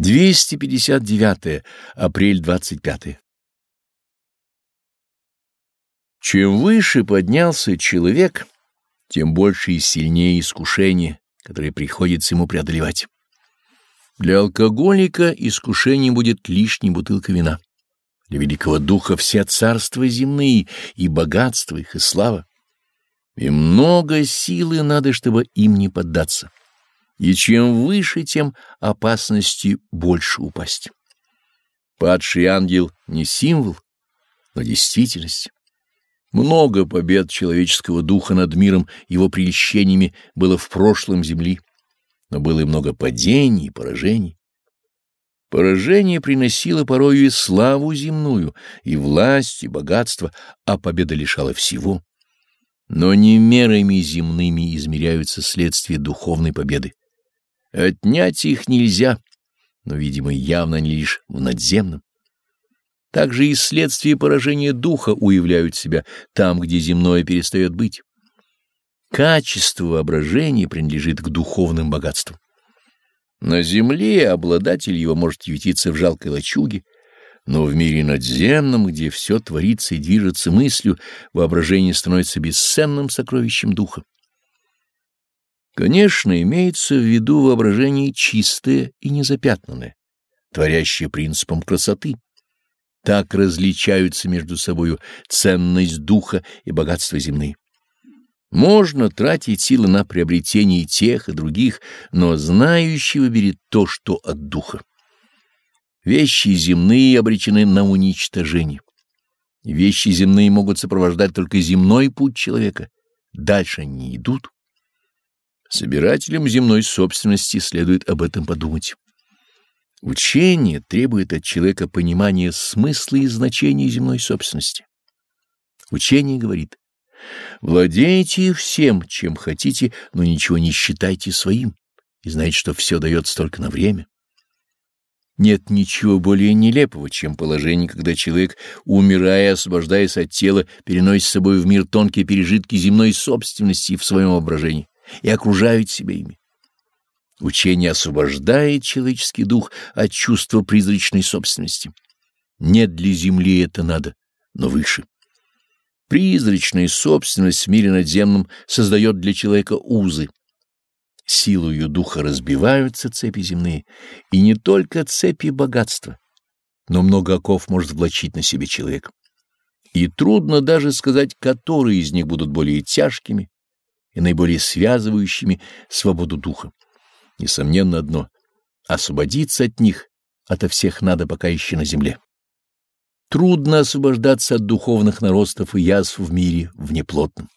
259. Апрель 25. Чем выше поднялся человек, тем больше и сильнее искушение, которое приходится ему преодолевать. Для алкоголика искушением будет лишняя бутылка вина. Для великого духа все царства земные, и богатство их, и слава. И много силы надо, чтобы им не поддаться. И чем выше, тем опасности больше упасть. Падший ангел не символ, но действительность. Много побед человеческого духа над миром, его прельщениями было в прошлом земли, но было и много падений и поражений. Поражение приносило порою и славу земную, и власть, и богатство, а победа лишала всего. Но не мерами земными измеряются следствия духовной победы. Отнять их нельзя, но, видимо, явно не лишь в надземном. Также и следствия поражения духа уявляют себя там, где земное перестает быть. Качество воображения принадлежит к духовным богатствам. На земле обладатель его может ютиться в жалкой лачуге, но в мире надземном, где все творится и движется мыслью, воображение становится бесценным сокровищем духа. Конечно, имеется в виду воображение чистое и незапятнанное, творящее принципом красоты. Так различаются между собою ценность духа и богатство земные. Можно тратить силы на приобретение тех и других, но знающий выберет то, что от духа. Вещи земные обречены на уничтожение. Вещи земные могут сопровождать только земной путь человека. Дальше они идут. Собирателям земной собственности следует об этом подумать. Учение требует от человека понимания смысла и значения земной собственности. Учение говорит, владейте всем, чем хотите, но ничего не считайте своим, и знайте, что все дается только на время. Нет ничего более нелепого, чем положение, когда человек, умирая, освобождаясь от тела, переносит с собой в мир тонкие пережитки земной собственности в своем воображении и окружают себя ими. Учение освобождает человеческий дух от чувства призрачной собственности. Нет для земли это надо, но выше. Призрачная собственность в мире надземном создает для человека узы. Силою духа разбиваются цепи земные, и не только цепи богатства, но много оков может влачить на себе человек. И трудно даже сказать, которые из них будут более тяжкими, и наиболее связывающими свободу духа. Несомненно одно — освободиться от них ото всех надо пока еще на земле. Трудно освобождаться от духовных наростов и язв в мире внеплотном.